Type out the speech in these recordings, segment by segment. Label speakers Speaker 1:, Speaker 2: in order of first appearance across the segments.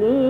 Speaker 1: ni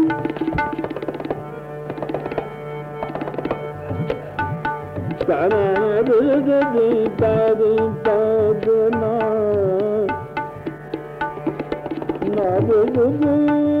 Speaker 1: ਤਰਗਦੀ ਤਰੀ ਪਦਨਾ ਨਵ ਗੁਰੂ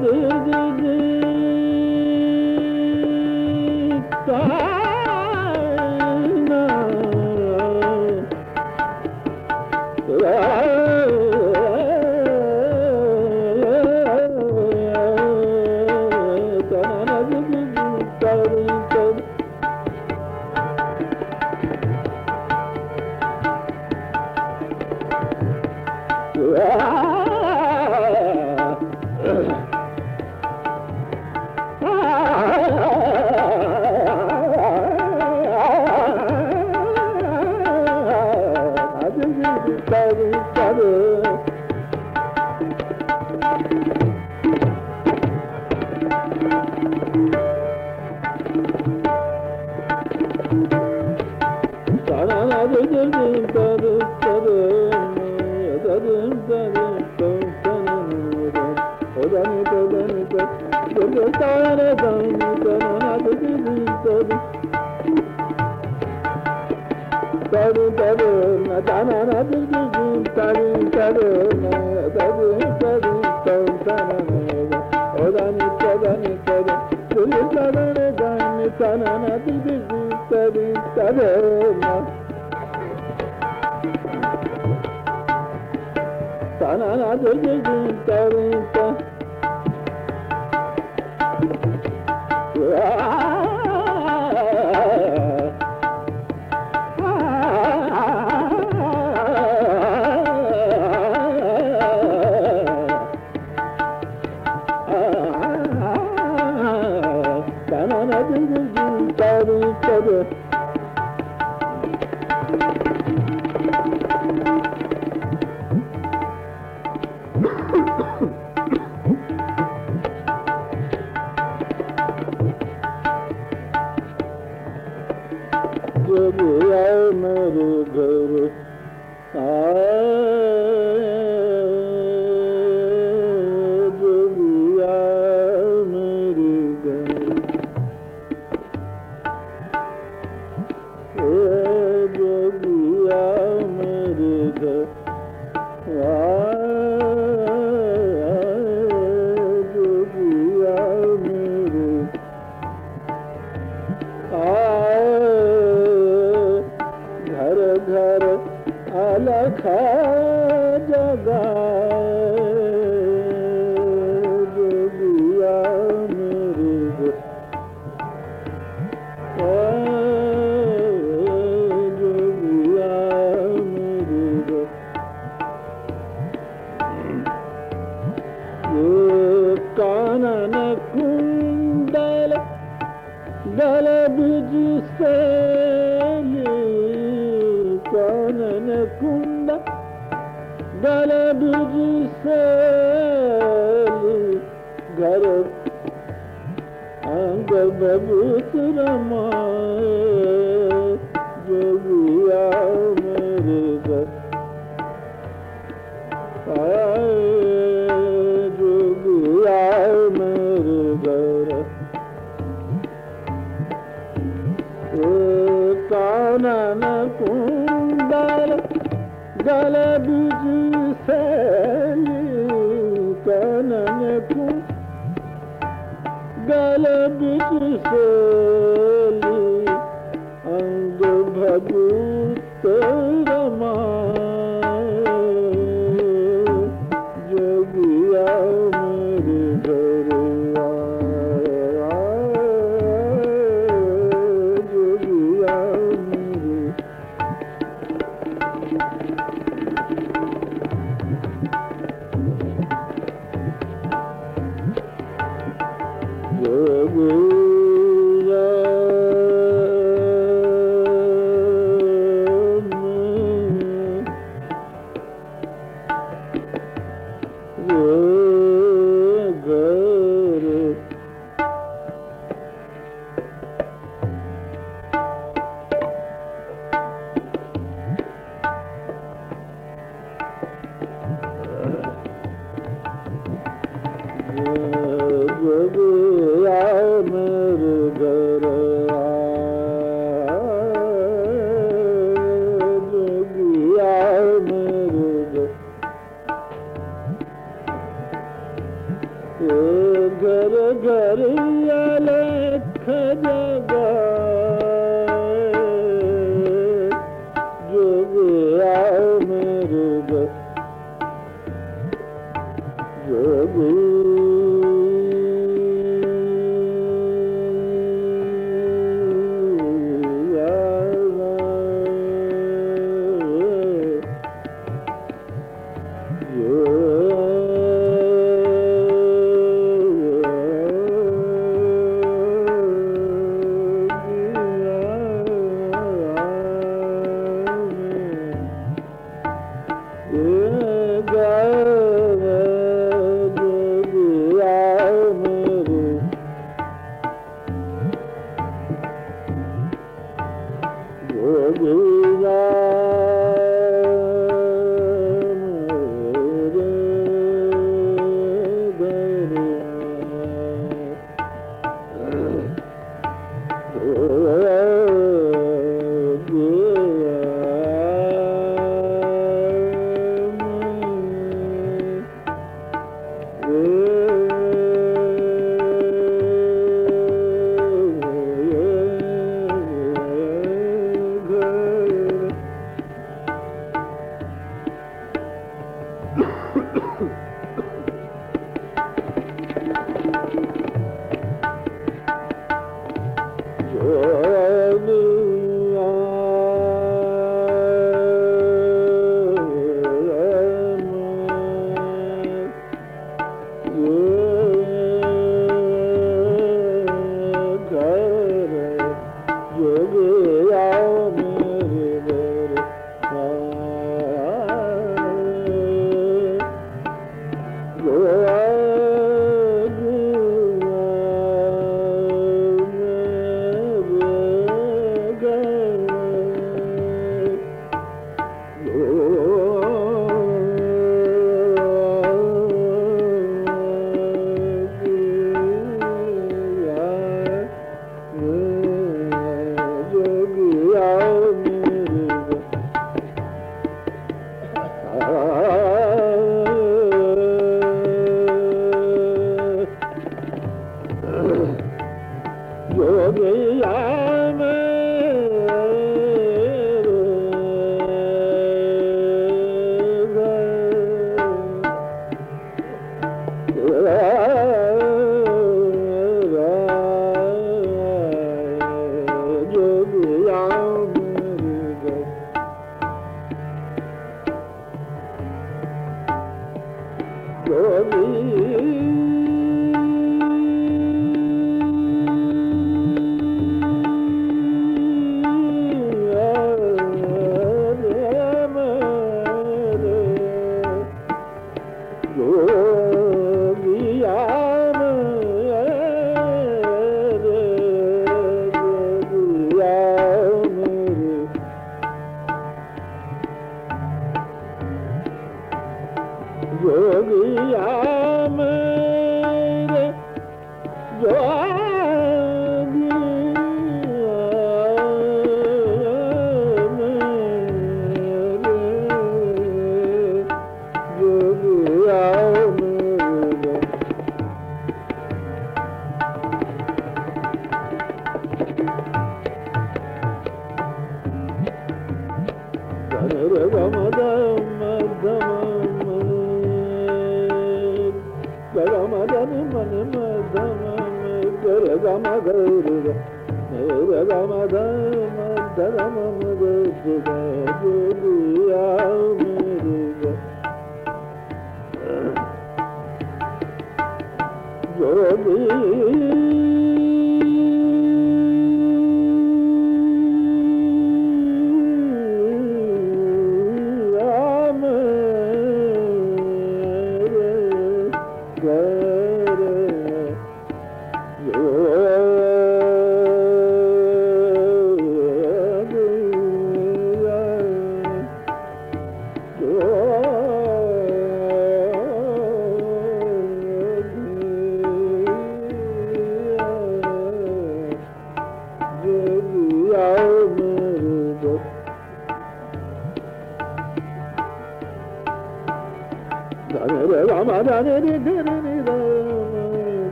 Speaker 1: Sana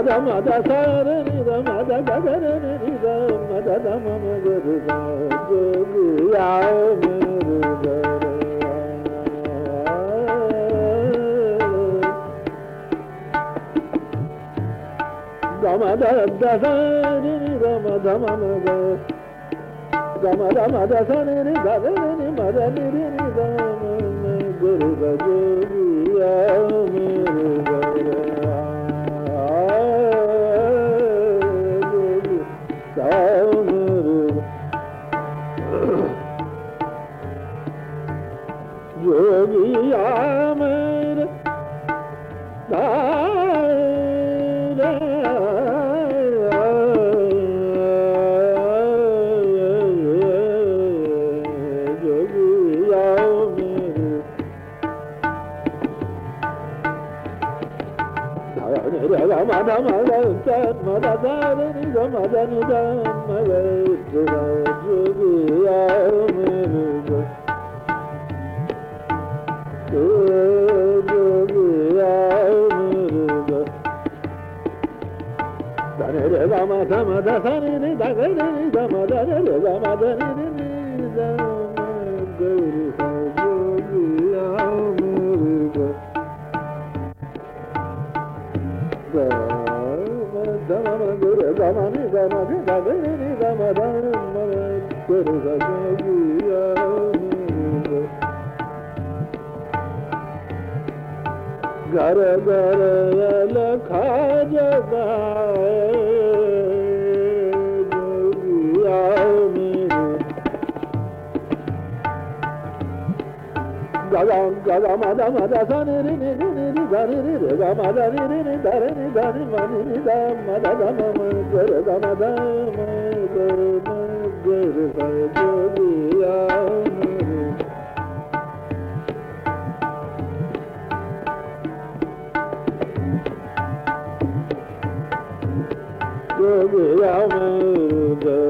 Speaker 1: మద మద సారని మద గగరని నిద మద దమ మగరు జోగుయా మేరు గురు గజోగుయా da da da da da da Dama dama da sa ni da ga ni da da zamanı zamanı zamanı zamanı zamanı zamanı gara gara la kha jaga Gaga gaga mada mada sa ni ni ni ni ni ni da ni ni re ga mada ni ni ni da re ni da ni ma ni ni da mada da ma ma ga re ga ma ga ma ga re sa jo di ya ni jo di ya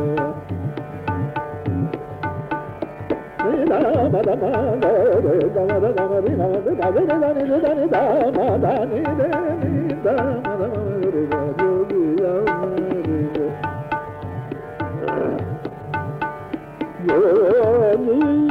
Speaker 1: Yo,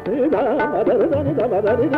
Speaker 1: గమ గమ గమ
Speaker 2: గమ గమ